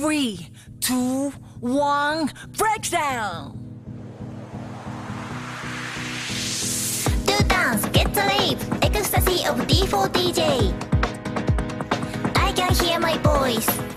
Three, two, one, breakdown! Do dance, get the rave, ecstasy of D4DJ. I can hear my voice.